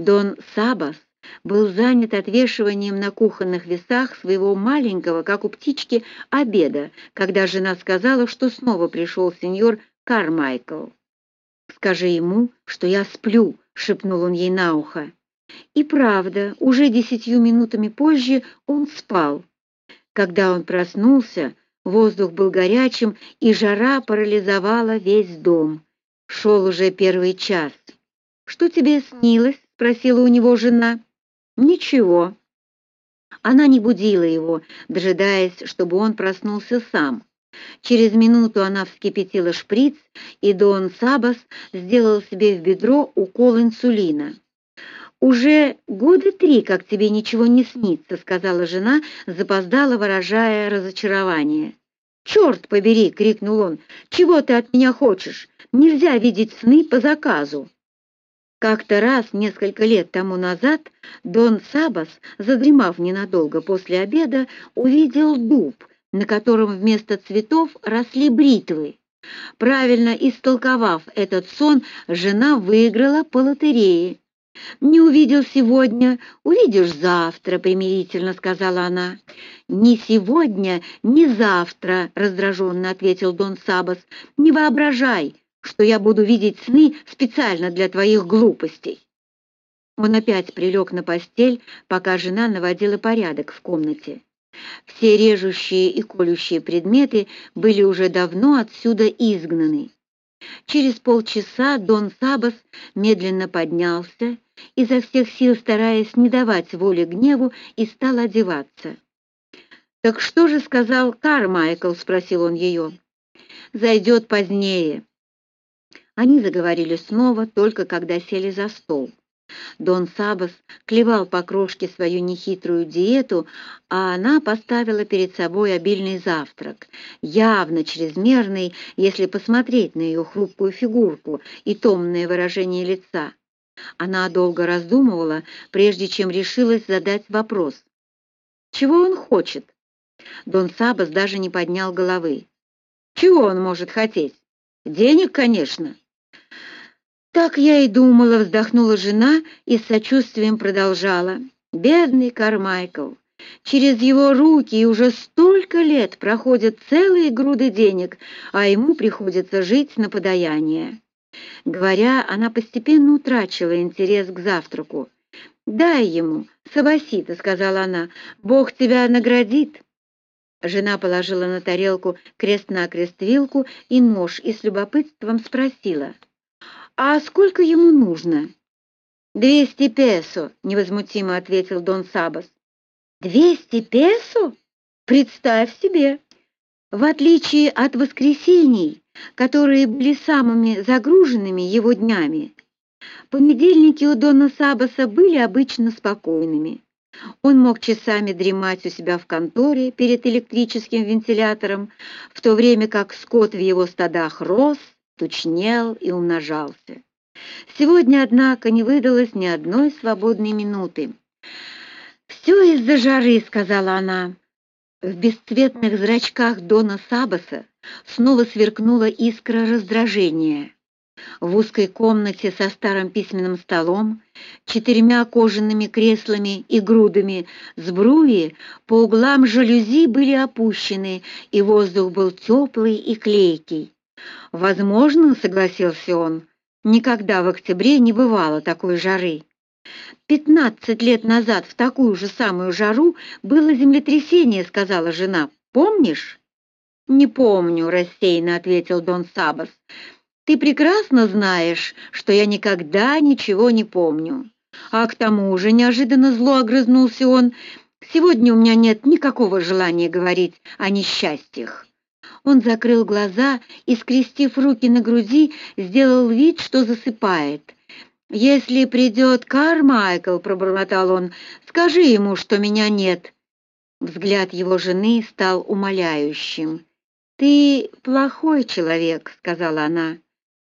Дон Сабас был занят отвешиванием на кухонных весах своего маленького, как у птички, обеда, когда жена сказала, что снова пришел сеньор Кармайкл. «Скажи ему, что я сплю», — шепнул он ей на ухо. И правда, уже десятью минутами позже он спал. Когда он проснулся, воздух был горячим, и жара парализовала весь дом. Шел уже первый час. «Что тебе снилось?» — спросила у него жена. «Ничего». Она не будила его, дожидаясь, чтобы он проснулся сам. Через минуту она вскипятила шприц, и Дон Сабас сделал себе в бедро укол инсулина. «Уже года три, как тебе ничего не снится», — сказала жена, запоздала, выражая разочарование. «Черт побери!» — крикнул он. «Чего ты от меня хочешь? Нельзя видеть сны по заказу!» Как-то раз, несколько лет тому назад, Дон Сабас, задремав ненадолго после обеда, увидел дуб, на котором вместо цветов росли бритвы. Правильно истолковав этот сон, жена выиграла по лотерее. «Не увидел сегодня, увидишь завтра», — примирительно сказала она. «Ни сегодня, ни завтра», — раздраженно ответил Дон Сабас. «Не воображай, что я буду видеть сны специально для твоих глупостей». Он опять прилег на постель, пока жена наводила порядок в комнате. Все режущие и колющие предметы были уже давно отсюда изгнаны. Через полчаса Дон Сабас медленно поднялся, изо всех сил стараясь не давать воли гневу, и стал одеваться. «Так что же сказал Кармайкл?» — спросил он ее. «Зайдет позднее». Они заговорили снова, только когда сели за стол. Дон Сабас клевал по крошке свою нехитрую диету, а она поставила перед собой обильный завтрак, явно чрезмерный, если посмотреть на ее хрупкую фигурку и томное выражение лица. Она долго раздумывала, прежде чем решилась задать вопрос. «Чего он хочет?» Дон Сабас даже не поднял головы. «Чего он может хотеть? Денег, конечно. «Так я и думала», — вздохнула жена и с сочувствием продолжала. «Бедный Кармайкл! Через его руки уже столько лет проходят целые груды денег, а ему приходится жить на подаяние». Говоря, она постепенно утрачивала интерес к завтраку. «Дай ему, Сабасита», — сказала она, — «Бог тебя наградит». Жена положила на тарелку крест-накрест вилку и нож и с любопытством спросила — «А сколько ему нужно?» «Двести песо», — невозмутимо ответил Дон Сабас. «Двести песо? Представь себе! В отличие от воскресений, которые были самыми загруженными его днями, понедельники у Дона Сабаса были обычно спокойными. Он мог часами дремать у себя в конторе перед электрическим вентилятором, в то время как скот в его стадах рос, тучнел и умножался. Сегодня, однако, не выдалось ни одной свободной минуты. «Все из-за жары», — сказала она. В бесцветных зрачках Дона Сабаса снова сверкнула искра раздражения. В узкой комнате со старым письменным столом, четырьмя кожаными креслами и грудами сбруи по углам жалюзи были опущены, и воздух был теплый и клейкий. «Возможно, — согласился он, — никогда в октябре не бывало такой жары. Пятнадцать лет назад в такую же самую жару было землетрясение, — сказала жена. Помнишь?» «Не помню», — рассеянно ответил Дон Сабас. «Ты прекрасно знаешь, что я никогда ничего не помню. А к тому же неожиданно зло огрызнулся он. Сегодня у меня нет никакого желания говорить о несчастьях». Он закрыл глаза и, скрестив руки на груди, сделал вид, что засыпает. «Если придет Кармайкл», — пробормотал он, — «скажи ему, что меня нет». Взгляд его жены стал умоляющим. «Ты плохой человек», — сказала она.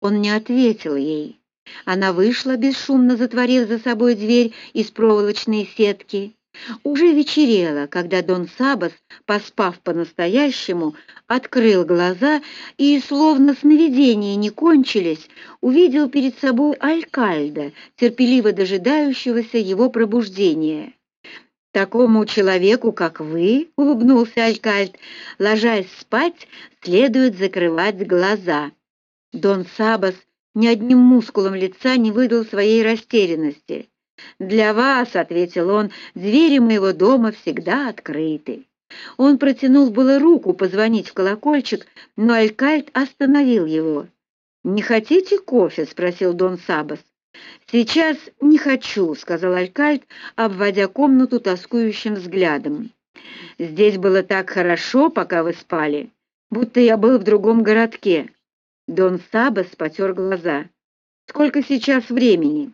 Он не ответил ей. Она вышла, бесшумно затворив за собой дверь из проволочной сетки. Уже вечерело, когда Дон Сабас, поспав по-настоящему, открыл глаза и, словно сновидения не кончились, увидел перед собой Алькальда, терпеливо дожидающегося его пробуждения. «Такому человеку, как вы, — улыбнулся Алькальд, — ложась спать, следует закрывать глаза». Дон Сабас ни одним мускулом лица не выдал своей растерянности. «Для вас», — ответил он, — «двери моего дома всегда открыты». Он протянул было руку позвонить в колокольчик, но Алькальд остановил его. «Не хотите кофе?» — спросил Дон Сабас. «Сейчас не хочу», — сказал Алькальд, обводя комнату тоскующим взглядом. «Здесь было так хорошо, пока вы спали, будто я был в другом городке». Дон Сабас потер глаза. «Сколько сейчас времени?»